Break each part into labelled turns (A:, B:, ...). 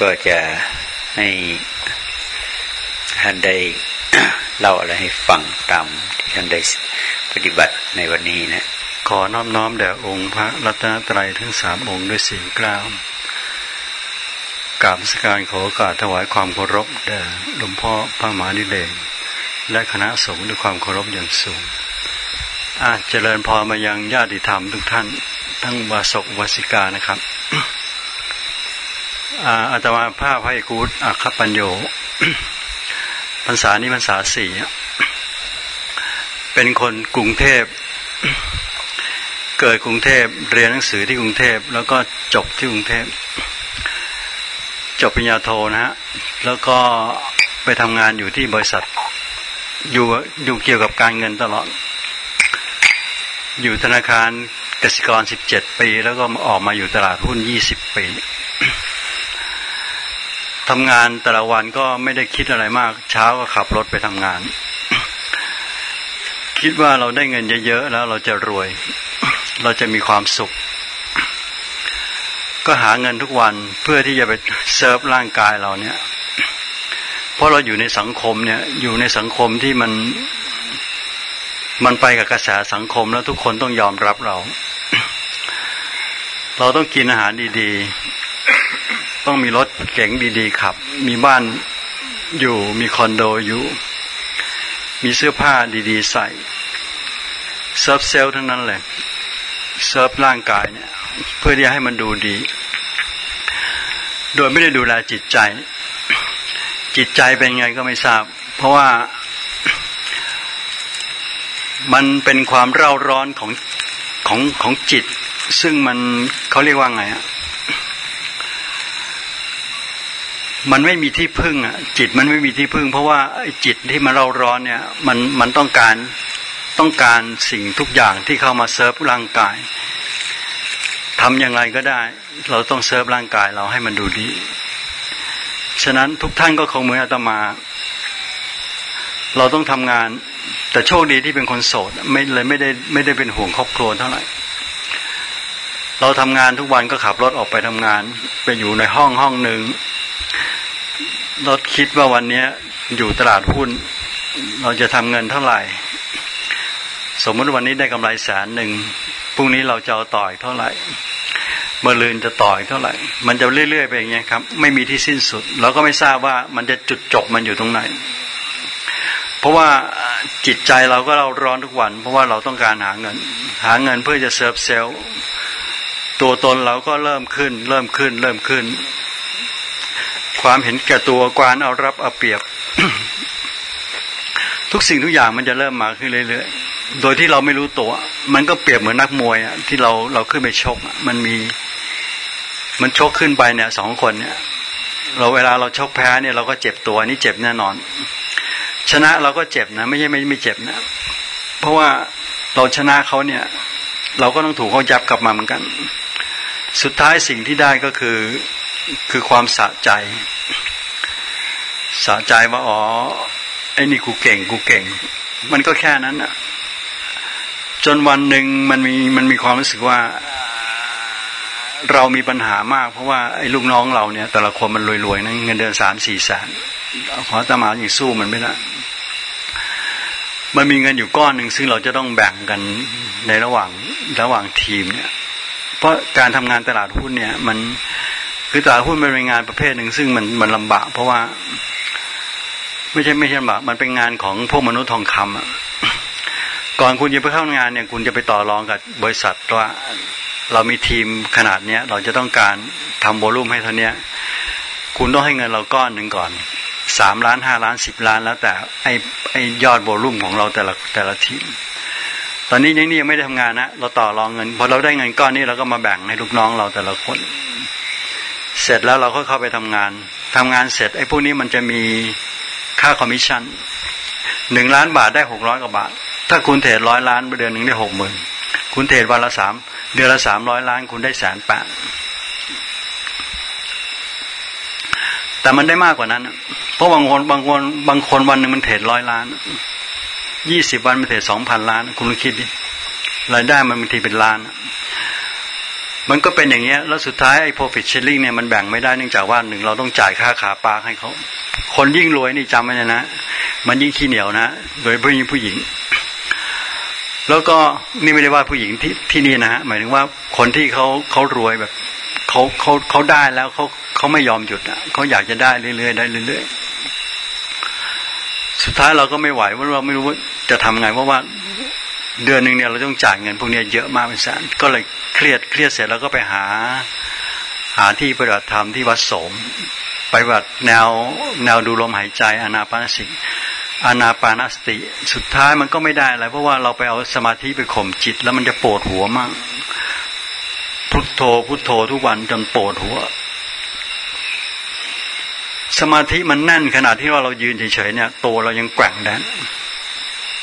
A: ก็จะให้ท่านได้เล่าอะไรให้ฟังตามที่ท่านได้ปฏิบัติในวันนี้นะ
B: ขอน้อมน้อมแด่องค์พระรัตนตรัยทั้งสามองค์ด้วยเสียงกล้าวกราบสการขอโอกาสถวายความเคารพแด่หลวงพ่อพระมหานิเลงและคณะสงฆ์ด้วยความเคารพอย่างสูง อาจเจริญพรมายังญาติธรรมทุกท่าน ทั้งวาสกวาสิกานะครับ อาตมาภาพให้กูดอัคปัญโยพรรษานี้พรรษาสี่เป็นคนกรุงเทพ เกิดกรุงเทพเรียนหนังสือที่กรุงเทพ แล้วก็จบที่กรุงเทพ จบปริญญาโทนะฮะแล้วก็ไปทำงานอยู่ที่บริษัท อยู่อยู่เกี่ยวกับการเงินตลอด อยู่ธนาคารกสิกรสิบเจ็ดปี แล้วก็ออกมาอยู่ตลาดหุ้นยี่สิบปี ทำงานแต่ละวันก็ไม่ได้คิดอะไรมาก เช้าก็ขับรถไปทำงาน คิดว่าเราได้เงินเยอะๆแล้วเราจะรวย เราจะมีความสุข ก็หาเงินทุกวันเพื่อที่จะไปเซิร์ฟร่างกายเราเนี่ย เพราะเราอยู่ในสังคมเนี่ย อยู่ในสังคมที่มัน มันไปกับกระแสสังคมแล้วทุกคนต้องยอมรับเรา เราต้องกินอาหารดี ต้องมีรถเก๋งดีๆขับ มีบ้านอยู่มีคอนโดอยู่ มีเสื้อผ้าดีๆใส่ serve self ทั้งนั้นเลยเซิร์ฟร่างกายเนี่ย เพื่อที่ให้มันดูดี โดยไม่ได้ดูแลจิตใจ จิตใจเป็นไงก็ไม่ทราบ เพราะว่า มันเป็นความเร่าร้อนของของของจิต ซึ่งมันเขาเรียกว่าไงอะ มันไม่มีที่พึ่งอะ จิตมันไม่มีที่พึ่ง เพราะว่าจิตที่มันเราร้อนเนี่ย มันมันต้องการต้องการสิ่งทุกอย่างที่เข้ามาเซิร์ฟร่างกายทำอย่างไรก็ได้ เราต้องเซิร์ฟร่างกายเราให้มันดูดี ฉะนั้นทุกท่านก็คงเหมือนอาตมา เราต้องทำงาน แต่โชคดีที่เป็นคนโสดไม่เลยไม่ได้ไม่ได้เป็นห่วงครอบครัวเท่าไหร่เราทำงานทุกวันก็ขับรถออกไปทำงาน ไปอยู่ในห้องห้องหนึ่ง เราคิดว่าวันนี้อยู่ตลาดหุ้น เราจะทำเงินเท่าไหร่ สมมติวันนี้ได้กำไรแสนหนึ่งพรุ่งนี้เราจะเอาต่อยเท่าไหร่เมื่อลืนจะต่อยเท่าไหร่ มันจะเรื่อยๆไปอย่างเงี้ยครับ ไม่มีที่สิ้นสุด เราก็ไม่ทราบว่ามันจะจุดจบมันอยู่ตรงไหน เพราะว่าจิตใจเราก็เราร้อนทุกวัน เพราะว่าเราต้องการหาเงิน หาเงินเพื่อจะเซิร์ฟเซลล์ตัวตนเราก็เริ่มขึ้น เริ่มขึ้น เริ่มขึ้น ความเห็นแก่ตัวกวานเอารับเอาเปรียบ ทุกสิ่งทุกอย่างมันจะเริ่มมาขึ้นเรื่อยๆโดยที่เราไม่รู้ตัว มันก็เปรียบเหมือนนักมวยอะที่เราเราขึ้นไปชกมันมี มันชกขึ้นไปเนี่ยสองคนเนี่ย เราเวลาเราชกแพ้เนี่ยเราก็เจ็บตัวนี่เจ็บแน่นอน ชนะเราก็เจ็บนะ ไม่ใช่ไม่ไม่เจ็บนะ เพราะว่าเราชนะเขาเนี่ย เราก็ต้องถูกเขายับกลับมาเหมือนกัน สุดท้ายสิ่งที่ได้ก็คือคือความสะใจ สะใจว่าอ๋อไอ้นี่กูเก่งกูเก่ง มันก็แค่นั้นอะจนวันหนึ่งมันมีมันมีความรู้สึกว่า เรามีปัญหามาก เพราะว่าไอ้ลูกน้องเราเนี่ยแต่ละคนมันรวยๆนะเงินเดือนสามสี่แสนขอตมาอย่างสู้มันไม่ได้มันมีเงินอยู่ก้อนหนึ่งซึ่งเราจะต้องแบ่งกันในระหว่างระหว่างทีมเนี่ย เพราะการทำงานตลาดหุ้นเนี่ย มันคือตลาดหุ้นเป็นงานประเภทหนึ่งซึ่งมันมันลำบาก เพราะว่า ไม่ใช่ไม่ใช่บากมันเป็นงานของพวกมนุษย์ทองคำอะก่อนคุณจะไปเข้างานเนี่ย คุณจะไปต่อรองกับบริษัทว่าเรามีทีมขนาดเนี้ย เราจะต้องการทำโวลุ่มให้เท่านี้คุณต้องให้เงินเราก้อนหนึ่งก่อนสามล้านห้าล้านสิบล้านแล้วแต่ไอไอยอดโวลุ่มของเราแต่ละแต่ละทีมตอนนี้ยังนี่ยังไม่ได้ทำงานนะเราต่อรองเงินพอเราได้เงินก้อนนี้เราก็มาแบ่งให้ลูกน้องเราแต่ละคน เสร็จแล้วเราก็เข้าไปทำงานทำงานเสร็จไอ้พวกนี้มันจะมี ค่าคอมมิชชั่นหนึ่งล้านบาทได้หกร้อยกว่าบาท ถ้าคุณ trade ร้อยล้านเดือนหนึ่งได้หกหมื่นคุณ trade วันละสามเดือนละสามร้อยล้านคุณได้แสนแปดแต่มันได้มากกว่านั้น เพราะบางคนบางคนบางคนวันหนึ่งมัน trade ร้อยล้านยี่สิบวันมัน trade สองพันล้าน คุณคิดดิรายได้มันบางทีเป็นล้าน มันก็เป็นอย่างเงี้ย แล้วสุดท้ายไอ้ profit sharing เนี่ยมันแบ่งไม่ได้เนื่องจากว่าหนึ่งเราต้องจ่ายค่าขาปลาให้เขา คนยิ่งรวยนี่จำไว้นะ มันยิ่งขี้เหนียวนะ โดยผู้หญิงผู้หญิง แล้วก็นี่ไม่ได้ว่าผู้หญิงที่ที่นี่นะฮะหมายถึงว่าคนที่เขาเขารวยแบบเขาเขาเขาได้แล้วเขาเขาไม่ยอมหยุดอะเขาอยากจะได้เรื่อยๆได้เรื่อยๆสุดท้ายเราก็ไม่ไหวเพราเราไม่รู้ว่าจะทำไงเพราะว่าเดือนหนึ่งเนี่ยเราต้องจ่ายเงินพวกนี้เยอะมากเป็นแสนก็เลยเครียดเครียดเสร็จแล้วก็ไปหา หาที่ปฏิบัติธรรมที่วัดสม ไปวัดแนวแนวดูลมหายใจอนาปานสิอนาปานสติ สุดท้ายมันก็ไม่ได้อะไรเพราะว่าเราไปเอาสมาธิไปข่มจิต แล้วมันจะปวดหัวมาก พุทโธพุทโธทุกวันจนปวดหัว สมาธิมันแน่นขนาดที่ว่าเรายืนเฉยๆเนี่ยตัวเรายังแกว่งแดน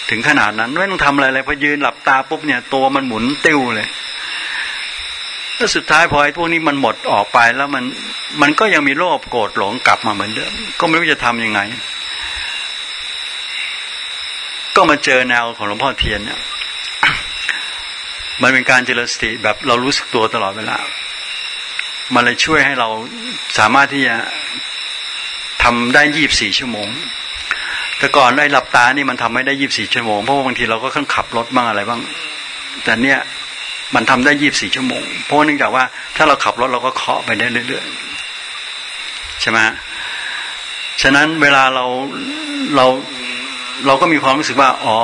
B: ถึงขนาดนั้นไม่ต้องทำอะไรเลยพอยืนหลับตาปุ๊บเนี่ย ตัวมันหมุนติ้วเลย แล้วสุดท้ายพอไอ้พวกนี้มันหมดออกไปแล้วมันมันก็ยังมีโลภโกรธหลงกลับมาเหมือนเดิมก็ไม่รู้จะทํำยังไง ก็มาเจอแนวของหลวงพ่อเทียนเนี่ยมันเป็นการเจริญสติแบบเรารู้สึกตัวตลอดเวลา มันเลยช่วยให้เราสามารถที่จะทำได้ยี่บสี่ชั่วโมง แต่ก่อนได้หลับตานี่มันทำไม่ได้ยี่บสี่ชั่วโมง เพราะว่าบางทีเราก็ต้องขับรถบ้างอะไรบ้าง แต่เนี้ย มันทำได้ยี่บสี่ชั่วโมง เพราะเนื่องจากว่าถ้าเราขับรถเราก็เคาะไปได้เรื่อยๆใช่ไหมฉะนั้นเวลาเราเราเราก็มีความรู้สึกว่า อ๋อ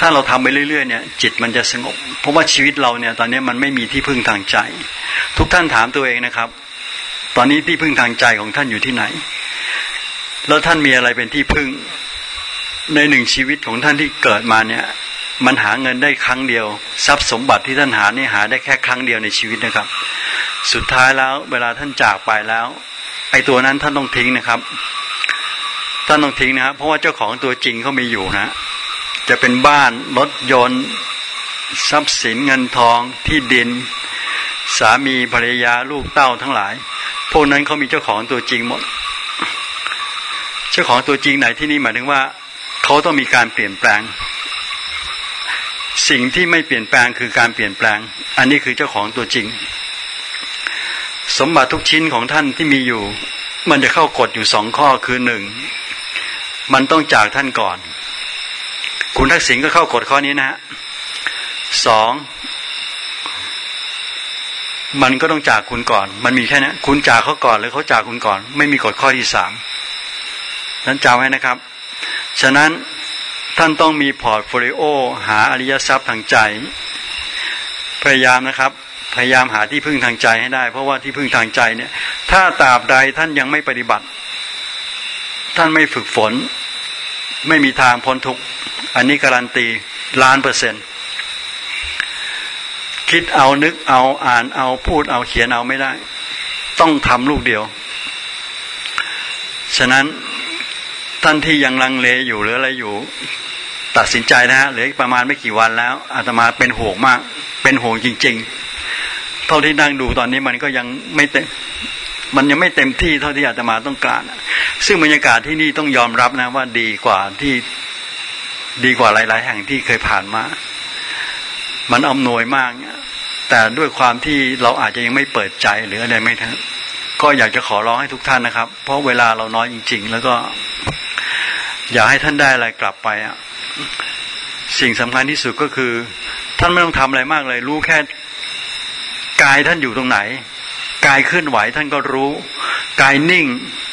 B: ถ้าเราทำไปเรื่อยๆเนี่ย จิตมันจะสงบ เพราะว่าชีวิตเราเนี่ย ตอนนี้มันไม่มีที่พึ่งทางใจ ทุกท่านถามตัวเองนะครับ ตอนนี้ที่พึ่งทางใจของท่านอยู่ที่ไหน แล้วท่านมีอะไรเป็นที่พึ่ง ในหนึ่งชีวิตของท่านที่เกิดมาเนี่ย มันหาเงินได้ครั้งเดียว ทรัพย์สมบัติที่ท่านหานี่หาได้แค่ครั้งเดียวในชีวิตนะครับ สุดท้ายแล้วเวลาท่านจากไปแล้ว ไอ้ตัวนั้นท่านต้องทิ้งนะครับท่านต้องทิ้งนะครับเพราะว่าเจ้าของตัวจริงเขามีอยู่นะ จะเป็นบ้านรถยนต์ ทรัพย์สินเงินทองที่ดิน สามีภรรยาลูกเต้าทั้งหลาย พวกนั้นเขามีเจ้าของตัวจริงหมด เจ้าของตัวจริงไหนที่นี่หมายถึงว่าเขาต้องมีการเปลี่ยนแปลง สิ่งที่ไม่เปลี่ยนแปลงคือการเปลี่ยนแปลง อันนี้คือเจ้าของตัวจริง สมบัติทุกชิ้นของท่านที่มีอยู่ มันจะเข้ากฎอยู่สองข้อคือหนึ่งมันต้องจากท่านก่อน คุณทักษิณก็เข้ากฎข้อนี้นะฮะสองมันก็ต้องจากคุณก่อน มันมีแค่นี้คุณจากเขาก่อนหรือเขาจากคุณก่อน ไม่มีกฎข้อที่สามนั้นจำไว้นะครับ ฉะนั้น ท่านต้องมี portfolio หาอริยทรัพย์ทางใจ พยายามนะครับ พยายามหาที่พึ่งทางใจให้ได้ เพราะว่าที่พึ่งทางใจเนี่ย ถ้าตราบใดท่านยังไม่ปฏิบัติ ท่านไม่ฝึกฝน ไม่มีทางพ้นทุกอันนี้การันตีล้านเปอร์เซ็นต์คิดเอานึกเอาอ่านเอาพูดเอาเขียนเอาไม่ได้ ต้องทำลูกเดียว ฉะนั้น ท่านที่ยังลังเลอยู่หรืออะไรอยู่ ตัดสินใจนะฮะเหลือประมาณไม่กี่วันแล้วอาตมาเป็นห่วงมาก เป็นห่วงจริง ๆ เท่าที่นั่งดูตอนนี้มันก็ยังไม่เต็มมันยังไม่เต็มที่เท่าที่อาตมาต้องการ ซึ่งบรรยากาศที่นี่ต้องยอมรับนะว่าดีกว่าที่ดีกว่าหลาย ๆ แห่งที่เคยผ่านมา มันอำนวยมาก แต่ด้วยความที่เราอาจจะยังไม่เปิดใจหรืออะไรไม่ทั้งก็อยากจะขอร้องให้ทุกท่านนะครับ เพราะเวลาเราน้อยจริง ๆ แล้วก็ อย่าให้ท่านได้อะไรกลับไปอะสิ่งสำคัญที่สุดก็คือ ท่านไม่ต้องทำอะไรมากเลย รู้แค่กายท่านอยู่ตรงไหนกายเคลื่อนไหวท่านก็รู้กายนิ่ง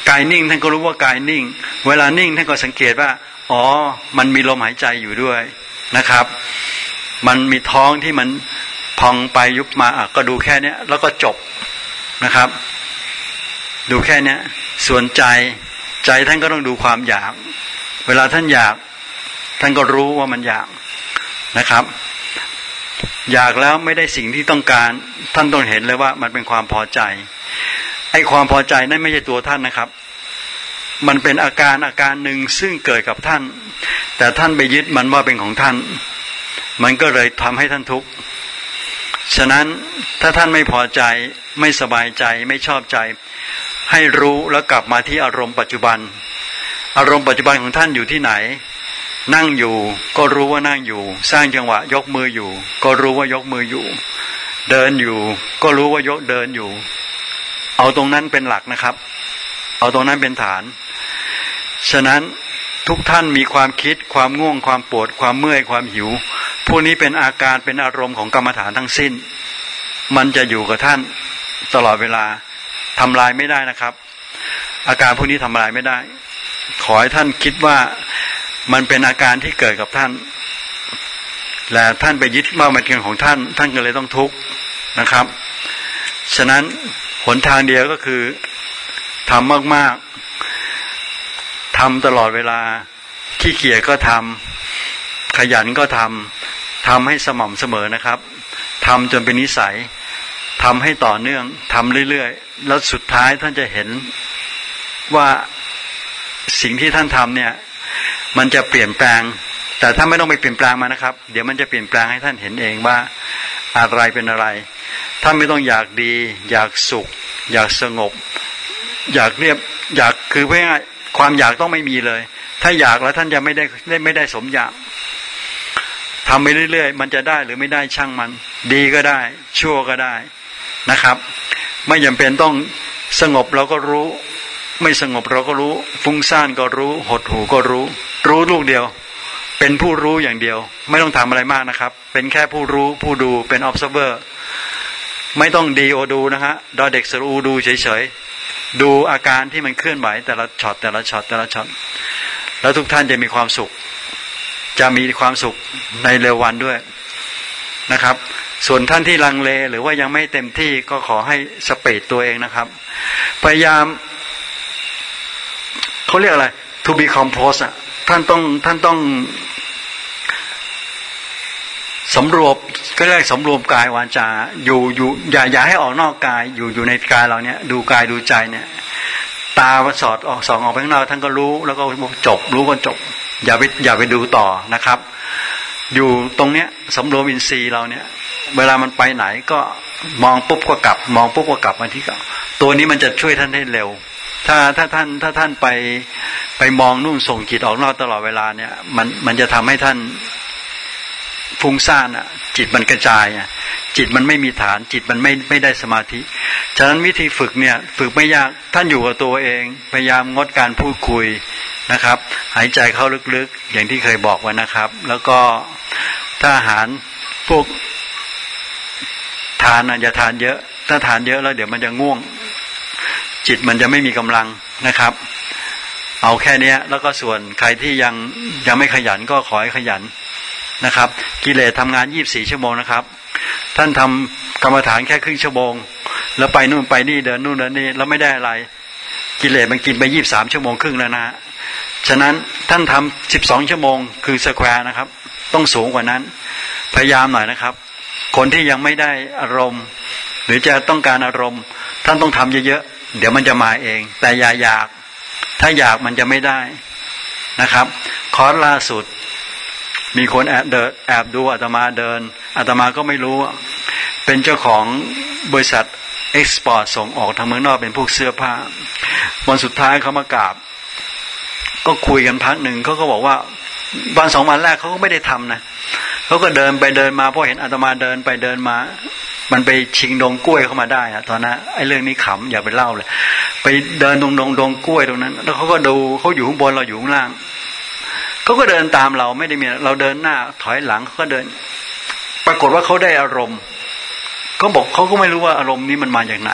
B: กายนิ่ง ท่านก็รู้ว่ากายนิ่ง เวลานิ่งท่านก็สังเกตว่า อ๋อ มันมีลมหายใจอยู่ด้วยนะครับ มันมีท้องที่มันพองไปยุบมาอะก็ดูแค่เนี้ย แล้วก็จบนะครับ ดูแค่เนี้ย ส่วนใจใจท่านก็ต้องดูความอยาก เวลาท่านอยาก ท่านก็รู้ว่ามันอยากนะครับ อยากแล้วไม่ได้สิ่งที่ต้องการ ท่านต้องเห็นเลยว่ามันเป็นความพอใจ ไอ้ความพอใจนั่นไม่ใช่ตัวท่านนะครับ มันเป็นอาการอาการหนึ่งซึ่งเกิดกับท่าน แต่ท่านไปยึดมันว่าเป็นของท่าน มันก็เลยทำให้ท่านทุกข์ฉะนั้นถ้าท่านไม่พอใจไม่สบายใจไม่ชอบใจ ให้รู้แล้วกลับมาที่อารมณ์ปัจจุบัน อารมณ์ปัจจุบันของท่านอยู่ที่ไหน นั่งอยู่ก็รู้ว่านั่งอยู่ สร้างจังหวะยกมืออยู่ ก็รู้ว่ายกมืออยู่ เดินอยู่ ก็รู้ว่ายกเดินอยู่ เอาตรงนั้นเป็นหลักนะครับ เอาตรงนั้นเป็นฐาน ฉะนั้นทุกท่านมีความคิดความง่วงความปวดความเมื่อยความหิว พวกนี้เป็นอาการเป็นอารมณ์ของกรรมฐานทั้งสิ้น มันจะอยู่กับท่านตลอดเวลาทำลายไม่ได้นะครับ อาการพวกนี้ทำลายไม่ได้ ขอให้ท่านคิดว่ามันเป็นอาการที่เกิดกับท่าน และท่านไปยึดว่ามันเป็นของท่าน ท่านก็เลยต้องทุกข์นะครับ ฉะนั้นหนทางเดียวก็คือทำมากๆทำตลอดเวลาขี้เกียจก็ทำขยันก็ทำทำให้สม่ำเสมอนะครับทำจนเป็นนิสัยทำให้ต่อเนื่องทำเรื่อยๆ แล้วสุดท้ายท่านจะเห็นว่า สิ่งที่ท่านทำเนี่ย มันจะเปลี่ยนแปลง แต่ถ้าไม่ต้องไปเปลี่ยนแปลงมานะครับ เดี๋ยวมันจะเปลี่ยนแปลงให้ท่านเห็นเองว่าอะไรเป็นอะไร ท่านไม่ต้องอยากดี อยากสุข อยากสงบ อยากเรียบอยากคือเพื่อความอยากต้องไม่มีเลย ถ้าอยากแล้วท่านจะไม่ได้ไม่ได้สมอยากทำไปเรื่อย ๆ มันจะได้หรือไม่ได้ช่างมัน ดีก็ได้ ชั่วก็ได้นะครับ ไม่จำเป็นต้องสงบเราก็รู้ ไม่สงบเราก็รู้ ฟุ้งซ่านก็รู้ หดหูก็รู้ รู้ลูกเดียว เป็นผู้รู้อย่างเดียว ไม่ต้องทำอะไรมากนะครับ เป็นแค่ผู้รู้ผู้ดูเป็น observer ไม่ต้องดีโอดูนะฮะดอเด็กสรูดูเฉยๆ ดูอาการที่มันเคลื่อนไหวแต่ละช็อตแต่ละช็อตแต่ละช็อตแล้วทุกท่านจะมีความสุข จะมีความสุขในเร็ววันด้วยนะครับ ส่วนท่านที่ลังเลหรือว่ายังไม่เต็มที่ก็ขอให้ speed ตัวเองนะครับ พยายาม เขาเรียกอะไร to be composed อะท่านต้องท่านต้องสำรวมก็เรียกสำรวมกายวาจาอยู่อยู่อย่าอย่าให้ออกนอกกาย อยู่อยู่ในกายเราเนี่ย ดูกายดูใจเนี่ย ตาสอดออกสองออกไปข้างนอกท่านก็รู้ แล้วก็จบ รู้ก็จบ อย่าไปอย่าไปดูต่อนะครับ อยู่ตรงเนี้ยสำรวมอินทรีย์เราเนี่ย เวลามันไปไหนก็มองปุ๊บก็กลับ มองปุ๊บก็กลับมาที่เก่าตัวนี้มันจะช่วยท่านได้เร็ว ถ้าถ้าท่านถ้าท่านไปไปมองนู่นส่งจิตออกนอกตลอดเวลาเนี่ย มันมันจะทำให้ท่านฟุ้งซ่านอะ จิตมันกระจายอะจิตมันไม่มีฐาน จิตมันไม่ไม่ได้สมาธิ ฉะนั้นวิธีฝึกเนี่ย ฝึกไม่ยากท่านอยู่กับตัวเอง พยายามงดการพูดคุยนะครับ หายใจเข้าลึกๆ อย่างที่เคยบอกไว้นะครับ แล้วก็ถ้าอาหารพวกทานอย่าทานเยอะ ถ้าทานเยอะแล้วเดี๋ยวมันจะง่วง จิตมันจะไม่มีกำลังนะครับ เอาแค่นี้แล้วก็ส่วนใครที่ยังยังไม่ขยันก็ขอให้ขยันนะครับ กิเลสทำงานยี่บสี่ชั่วโมงนะครับ ท่านทำกรรมฐานแค่ครึ่งชั่วโมง แล้วไปนู่นไปนี่เดินนู่นเดินนี่แล้วไม่ได้อะไร กิเลสมันกินไปยี่บสามชั่วโมงครึ่งแล้วนะฉะนั้นท่านทำสิบสองชั่วโมงคือสแควร์นะครับ ต้องสูงกว่านั้น พยายามหน่อยนะครับ คนที่ยังไม่ได้อารมณ์ หรือจะต้องการอารมณ์ ท่านต้องทำเยอะๆ เดี๋ยวมันจะมาเอง แต่อย่าอยาก ถ้าอยากมันจะไม่ได้นะครับ คอร์สล่าสุด มีคนแอบเดินแอบดูอาตมาเดินอาตมาก็ไม่รู้ เป็นเจ้าของบริษัท export ส่งออกทางเมืองนอกเป็นพวกเสื้อผ้า วันสุดท้ายเขามากราบ ก็คุยกันพักหนึ่งเขาก็บอกว่าวันสองวันแรกเขาก็ไม่ได้ทำนะเขาก็เดินไปเดินมาเพราะเห็นอาตมาเดินไปเดินมา มันไปชิงดงกล้วยเข้ามาได้อะตอนนั้นไอ้เรื่องนี้ขำอย่าไปเล่าเลย ไปเดินตรงดงดงกล้วยตรงนั้น แล้วเขาก็ดูเขาอยู่ข้างบนเราอยู่ข้างล่างเขาก็เดินตามเราไม่ได้มีเราเดินหน้า ถอยหลังเขาก็เดิน ปรากฏว่าเขาได้อารมณ์เขาบอกเขาก็ไม่รู้ว่าอารมณ์นี้มันมาจากไหน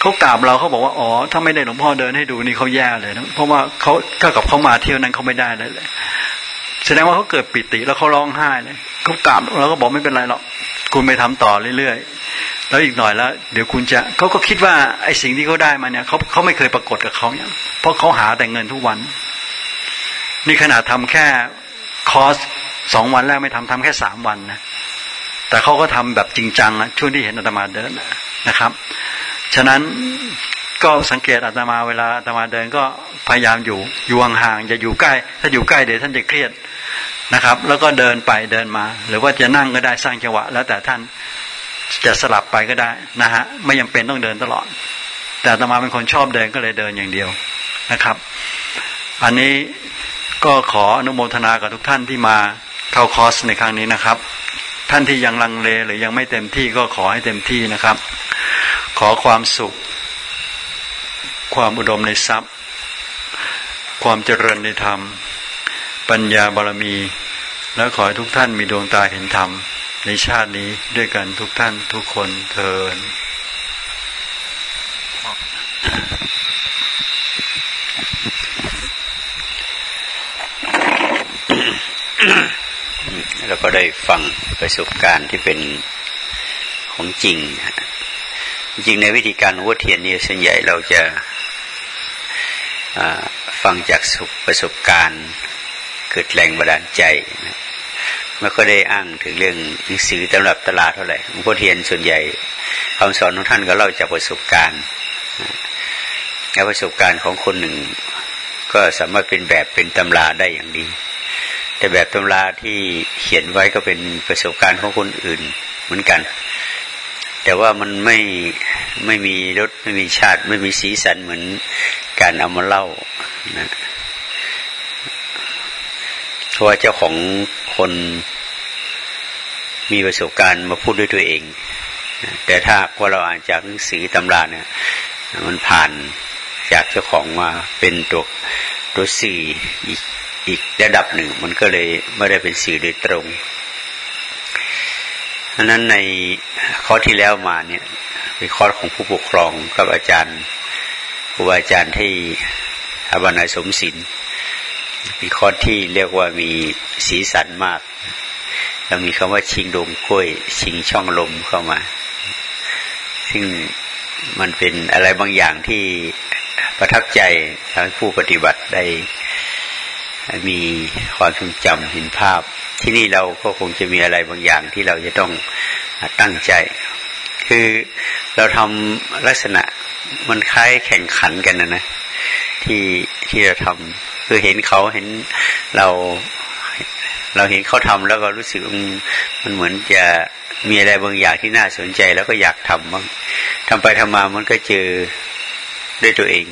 B: เขากราบเราเขาบอกว่าอ๋อถ้าไม่ได้หลวงพ่อเดินให้ดูนี่เขาแย่เลยนะเพราะว่าเขาถ้ากับเขามาเที่ยวนั้นเขาไม่ได้เลยเลย แสดงว่าเขาเกิดปิติแล้วเขาร้องไห้เลยเขากราบเราก็บอกไม่เป็นไรหรอกคุณไปทำต่อเรื่อยๆแล้วอีกหน่อยแล้ว เดี๋ยวคุณจะเขาก็คิดว่าไอ้สิ่งที่เขาได้มาเนี่ยเขาเขาไม่เคยปรากฏกับเขาเนี่ยเพราะเขาหาแต่เงินทุกวัน นี่ขนาดทำแค่คอร์สสองวันแรกไม่ทำทำแค่สามวันนะแต่เขาก็ทำแบบจริงจังนะช่วงที่เห็นอาตมาเดินนะครับ ฉะนั้น ก็สังเกตอาตมาเวลาอาตมาเดินก็พยายามอยู่อยู่ห่างๆอย่าอยู่ใกล้ ถ้าอยู่ใกล้เดี๋ยวท่านจะเครียดนะครับ แล้วก็เดินไปเดินมา หรือว่าจะนั่งก็ได้สร้างจังหวะ แล้วแต่ท่านจะสลับไปก็ได้นะฮะไม่ยังเป็นต้องเดินตลอด แต่อาตมาเป็นคนชอบเดินก็เลยเดินอย่างเดียวนะครับ อันนี้ก็ขออนุโมทนากับทุกท่านที่มาเข้าคอร์สในครั้งนี้นะครับ ท่านที่ยังลังเลหรือยังไม่เต็มที่ก็ขอให้เต็มที่นะครับ ขอความสุข ความอุดมในทรัพย์ ความเจริญในธรรม ปัญญาบารมี และขอให้ทุกท่านมีดวงตาเห็นธรรม ในชาตินี้ด้วยกันทุกท่านทุกคนเทิน
A: แล้วก็ได้ฟังประสบการณ์ที่เป็นของจริง จริงในวิธีการวัดเทียนนี่ส่วนใหญ่เราจะ ฟังจากประสบการณ์เกิดแรงบันดาลใจไม่ก็ได้อ้างถึงเรื่องหนังสือตำรับตลาดเท่าไหร่หลวงพ่อเทียนส่วนใหญ่คำสอนของท่านก็เล่าจากประสบการณ์และประสบการณ์ของคนหนึ่ง ก็สามารถเป็นแบบเป็นตำราได้อย่างดี แต่แบบตำราที่เขียนไว้ก็เป็นประสบการณ์ของคนอื่นเหมือนกัน แต่ว่ามันไม่ไม่มีรสไม่มีชาติ ไม่มีสีสันเหมือน การเอามาเล่านะเพราะว่าเจ้าของคนมีประสบการณ์มาพูดด้วยตัวเอง แต่ถ้าว่าเราอ่านจากหนังสือตำราเนี่ย มันผ่านจากเจ้าของมาเป็นตัวตัวสื่ออีกอีกระดับหนึ่ง มันก็เลยไม่ได้เป็นสื่อโดยตรงดังนั้นในข้อที่แล้วมาเนี่ยเป็นข้อของผู้ปกครองกับอาจารย์ ครูอาจารย์ที่อาบานาสมศิลป์เป็นข้อที่เรียกว่ามีสีสันมาก แล้วมีคำว่าชิงดงกล้วย ชิงช่องลมเข้ามา ซึ่งมันเป็นอะไรบางอย่างที่ประทับใจทำให้ผู้ปฏิบัติได้มีความทรงจำเห็นภาพ ที่นี่เราก็คงจะมีอะไรบางอย่างที่เราจะต้องตั้งใจ คือ เราทำลักษณะมันคล้ายแข่งขันกันนะนะที่ที่เราทำคือเห็นเขาเห็นเรา เราเห็นเขาทำแล้วก็รู้สึกมันเหมือนจะมีอะไรบางอย่างที่น่าสนใจแล้วก็อยากทำบ้างทำไปทำมามันก็เจอด้วยตัวเอง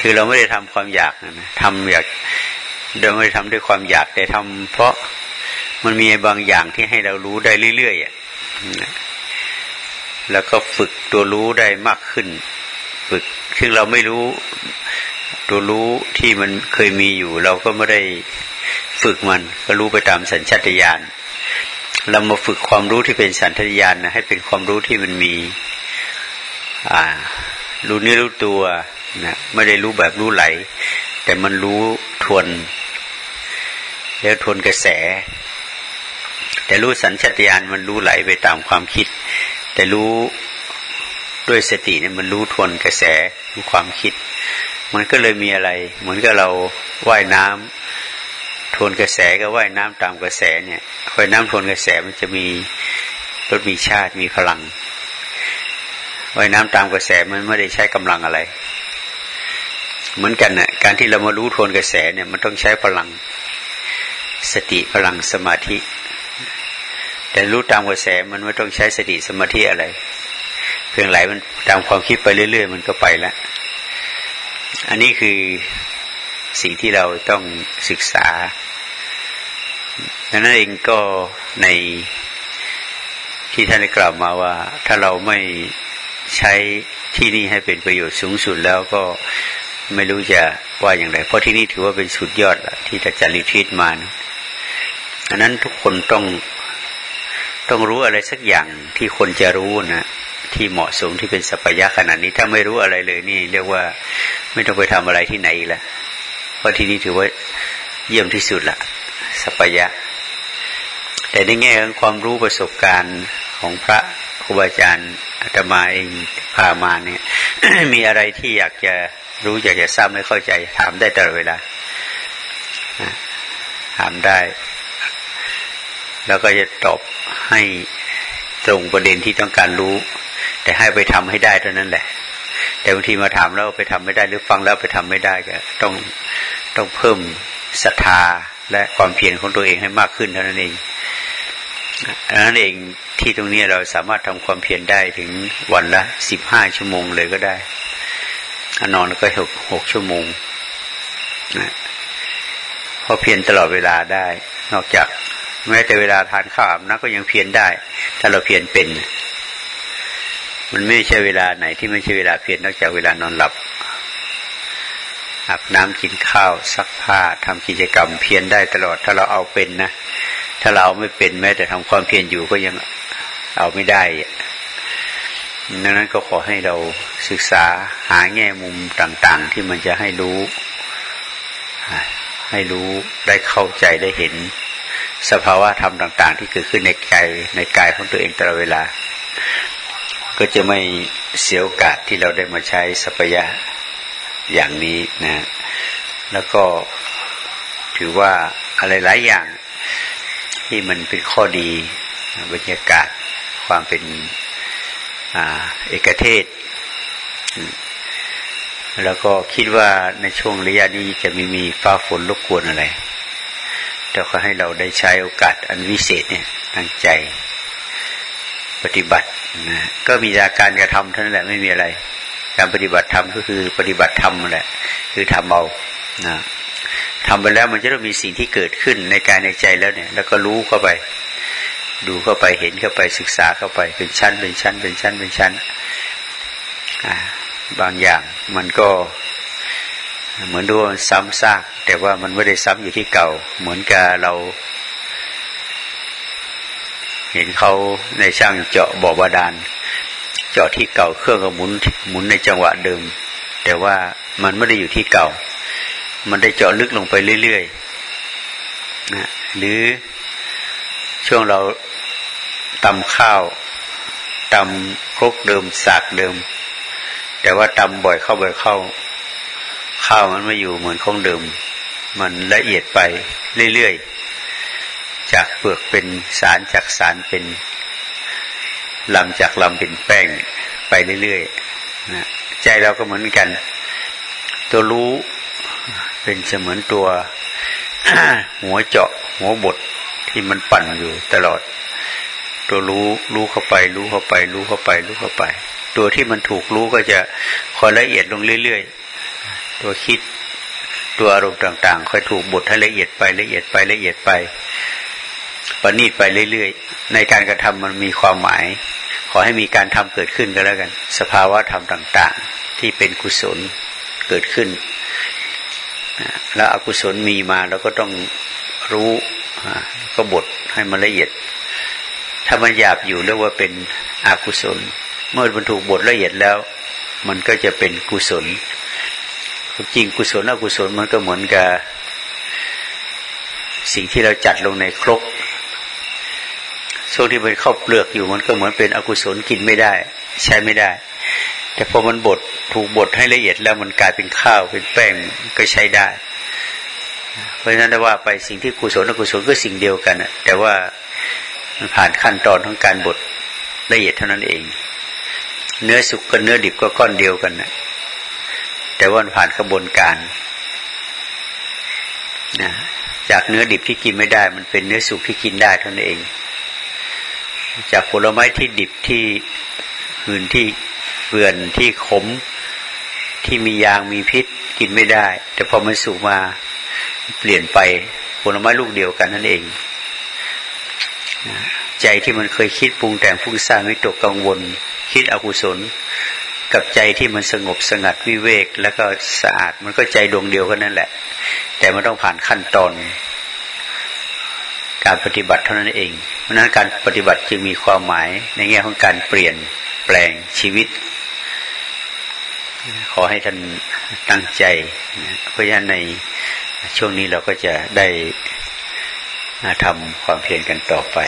A: คือเราไม่ได้ทำความอยากนะทำอยากโดยไม่ทำด้วยความอยากแต่ทำเพราะมันมีบางอย่างที่ให้เรารู้ได้เรื่อยๆอะ แล้วก็ฝึกตัวรู้ได้มากขึ้น ฝึก ซึ่งเราไม่รู้ตัวรู้ที่มันเคยมีอยู่ เราก็ไม่ได้ฝึกมัน ก็รู้ไปตามสัญชาตญาณเรามาฝึกความรู้ที่เป็นสัญชาตญาณนะให้เป็นความรู้ที่มันมี อ่า รู้เนื้อรู้ตัวนะไม่ได้รู้แบบรู้ไหล แต่มันรู้ทวน แล้วทวนกระแส แต่รู้สัญชตาตญาณมันรู้ไหลไปตามความคิด แต่รู้ด้วยสติเนี่ยมันรู้ทวนกระแสรู้ความคิด มันก็เลยมีอะไร เหมือนกับเราว่ายน้ำทวนกระแสก็ว่ายน้ำตามกระแสเนี่ยว่ายน้ำทวนกระแสมันจะมีรถมีชาติมีพลังว่ายน้ำตามกระแสมันไม่ได้ใช้กำลังอะไร เหมือนกันนะ่ะการที่เรามารู้ทวนกระแสเนี่ย มันต้องใช้พลัง สติพลังสมาธิ แต่รู้ตามกระแสมันไม่ต้องใช้สติสมาธิอะไร เพียงไหลมันตามความคิดไปเรื่อย ๆ มันก็ไปแล้วอันนี้คือสิ่งที่เราต้องศึกษาดังนั้นเองก็ในที่ท่านได้กล่าวมาว่า ถ้าเราไม่ใช้ที่นี่ให้เป็นประโยชน์สูงสุดแล้วก็ไม่รู้จะว่าอย่างไร เพราะที่นี่ถือว่าเป็นสุดยอดที่อาจารย์ลิทิตมานะอันนั้นทุกคนต้อง ต้องรู้อะไรสักอย่างที่คนจะรู้นะที่เหมาะสมที่เป็นสัพยะขนาดนี้ถ้าไม่รู้อะไรเลยนี่ เรียกว่าไม่ต้องไปทำอะไรที่ไหนละเพราะที่นี่ถือว่าเยี่ยมที่สุดละสัพยะ แต่ในแง่ของความรู้ประสบการณ์ของพระครูบาอาจารย์อาตมาเองพามาเนี่ย มีอะไรที่อยากจะรู้อยากจะทราบไม่เข้าใจ ถามได้ตลอดเวลาถามได้ แล้วก็จะตอบให้ตรงประเด็นที่ต้องการรู้ แต่ให้ไปทำให้ได้เท่านั้นแหละ แต่บางทีมาถามแล้วไปทำไม่ได้หรือฟังแล้วไปทำไม่ได้ก็ต้องต้องเพิ่มศรัทธาและความเพียรของตัวเองให้มากขึ้นเท่านั้นเองดังนั้นเองที่ตรงนี้เราสามารถทำความเพียรได้ถึงวันละสิบห้าชั่วโมงเลยก็ได้อนอนก็หกหกชั่วโมงนะพอเพียรตลอดเวลาได้ นอกจาก แม้แต่เวลาทานข้าวอาบน้ำก็ยังเพียรได้ ถ้าเราเพียรเป็น มันไม่ใช่เวลาไหนที่ไม่ใช่เวลาเพียรนอกจากเวลานอนหลับอาบน้ำกินข้าวซักผ้าทำกิจกรรมเพียรได้ตลอด ถ้าเราเอาเป็นนะถ้าเราไม่เป็นแม้แต่ทำความเพียรอยู่ก็ยังเอาไม่ได้ดังนั้นก็ขอให้เราศึกษาหาแง่มุมต่าง ๆ ที่มันจะให้รู้ ให้รู้ได้เข้าใจได้เห็น สภาวะธรรมต่าง ๆ ที่เกิดขึ้นในกายในกายของตัวเองตลอดเวลา ก็จะไม่เสียโอกาสที่เราได้มาใช้สัพยะอย่างนี้นะ แล้วก็ถือว่าอะไรหลายอย่างที่มันเป็นข้อดีบรรยากาศความเป็นเอกเทศ แล้วก็คิดว่าในช่วงระยะนี้จะไม่มีฟ้าฝนรบกวนอะไร แต่ก็ให้เราได้ใช้โอกาสอันวิเศษเนี่ยตั้งใจปฏิบัตินะก็มีจากการกระทำเท่านั้นแหละไม่มีอะไร การปฏิบัติธรรมก็คือปฏิบัติธรรมแหละ คือทำเอานะทำไปแล้วมันจะต้องมีสิ่งที่เกิดขึ้นในกายในใจแล้วเนี่ย แล้วก็รู้เข้าไป ดูเข้าไปเห็นเข้าไปศึกษาเข้าไปเป็นชั้น เป็นชั้น เป็นชั้นเป็นชั้นบางอย่างมันก็เหมือนดูซ้ำซาก แต่ว่ามันไม่ได้ซ้ำอยู่ที่เก่า เหมือนกับเราเห็นเขาในช่างเจาะบ่อบาดาล เจาะที่เก่าเครื่องก็หมุนหมุนในจังหวะเดิม แต่ว่ามันไม่ได้อยู่ที่เก่า มันได้เจาะลึกลงไปเรื่อยๆนะหรือช่วงเราตำข้าวตำครกเดิมสากเดิม แต่ว่าตำบ่อยเข้าบ่อยเข้า ข้าวมันไม่อยู่เหมือนของเดิม มันละเอียดไปเรื่อยๆ จากเปลือกเป็นสารจากสารเป็นลำจากลำเป็นแป้งไปเรื่อยๆนะใจเราก็เหมือนกัน ตัวรู้เป็นเสมือนตัวหัวเจาะหัวบดที่มันปั่นอยู่ตลอด ตัวรู้รู้เข้าไป รู้เข้าไป รู้เข้าไป รู้เข้าไป ตัวที่มันถูกรู้ก็จะคอยละเอียดลงเรื่อยๆ ตัวคิด ตัวอารมณ์ต่าง ๆ ค่อยถูกบทให้ละเอียดไปละเอียดไปละเอียดไปประณีตไปเรื่อยๆ ในการกระทำมันมีความหมาย ขอให้มีการทำเกิดขึ้นก็แล้วกัน สภาวะธรรมต่าง ๆ ที่เป็นกุศลเกิดขึ้น แล้วอกุศลมีมาเราก็ต้องรู้ก็บทให้มันละเอียด ถ้ามันหยาบอยู่เรียกว่าเป็นอกุศล เมื่อมันถูกบทละเอียดแล้ว มันก็จะเป็นกุศล จริงกุศลอกุศลมันก็เหมือนกับสิ่งที่เราจัดลงในครกช่วงที่เป็นข้าเปลือกอยู่มันก็เหมือนเป็นอกุศลกินไม่ได้ ใช้ไม่ได้ แต่พอมันบดถูกบดให้ละเอียดแล้วมันกลายเป็นข้าวเป็นแป้งก็ใช้ได้ เพราะฉะนั้นว่าไปสิ่งที่กุศลอกุศลก็สิ่งเดียวกันแต่ว่ามันผ่านขั้นตอนของการบดละเอียดเท่านั้นเอง เนื้อสุกกับเนื้อดิบก็ก้อนเดียวกันนะ แต่ว่าผ่านกระบวนการนะจากเนื้อดิบที่กินไม่ได้ มันเป็นเนื้อสุกที่กินได้เท่านั้นเอง จากผลไม้ที่ดิบที่หืนที่เปื่อนที่ขมที่มียางมีพิษกินไม่ได้ แต่พอมันสุกมาเปลี่ยนไปผลไม้ลูกเดียวกันนั่นเอง ใจที่มันเคยคิดปรุงแต่งฟุ้งซ่านวิตกกังวล คิดอกุศล กับใจที่มันสงบสงัดวิเวก แล้วก็สะอาดมันก็ใจดวงเดียวกันนั่นแหละ แต่มันต้องผ่านขั้นตอน การปฏิบัติเท่านั้นเอง เพราะนั้นการปฏิบัติจึงมีความหมายในแง่ของการเปลี่ยนแปลงชีวิต ขอให้ท่านตั้งใจเพราะฉะนั้นในช่วงนี้เราก็จะได้ทำความเพียรกันต่อไป